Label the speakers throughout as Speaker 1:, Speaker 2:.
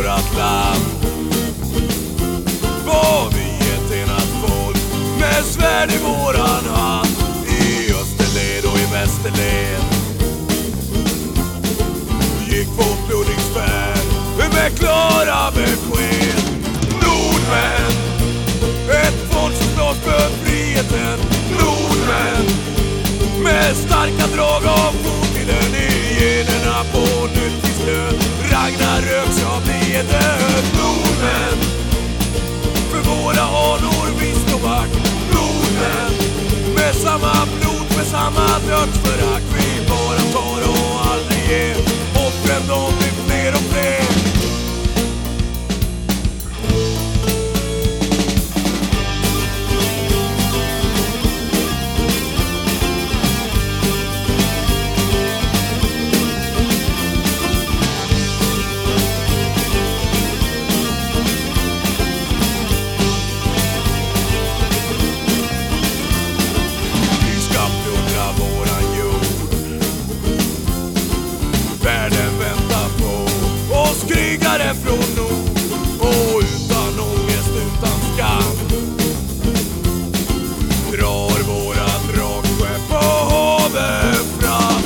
Speaker 1: vårat land. Var vi ett enat folk med svärd i våran hand. I österled och i västerled gick vår Mama brottsförakt från nord och utan ångest, utan skam drar våra dragskepp på havet fram.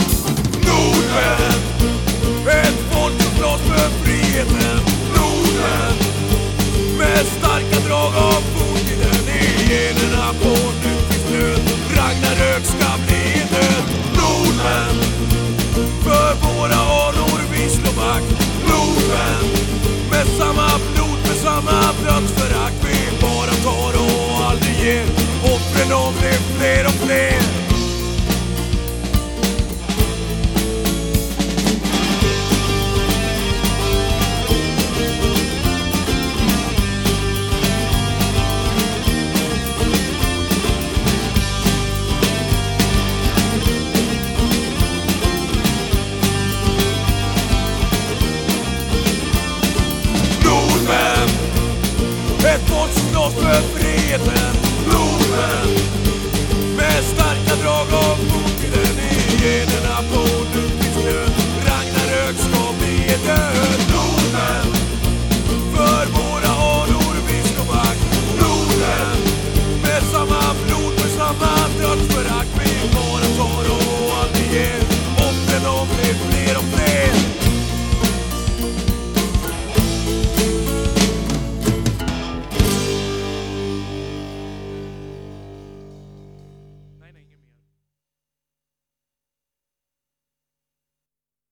Speaker 1: Norden, ett folk som slåss för friheten. Norden, med starka drag av forntiden i generna på nytt finns nöd. Ragnarök ska bli död. Norden, för våra fler. Nordmän, ett folk som slåss för friheten Nordmän Bog Bog da ne je na